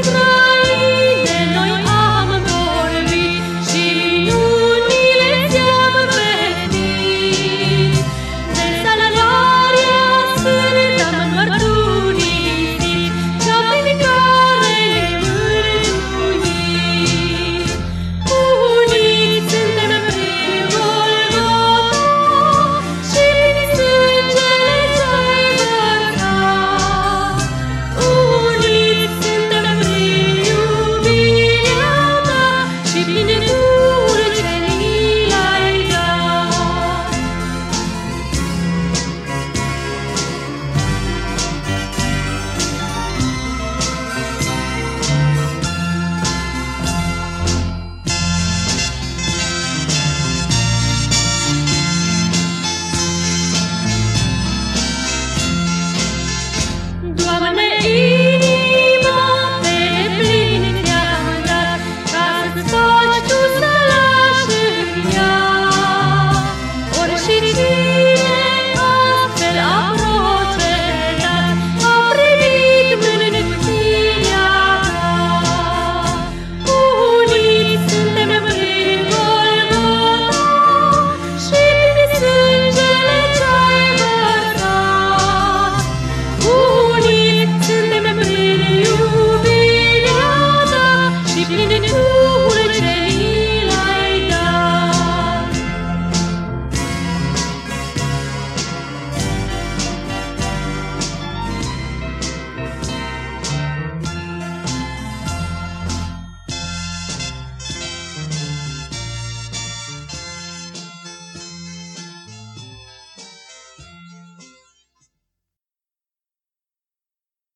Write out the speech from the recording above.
Krishna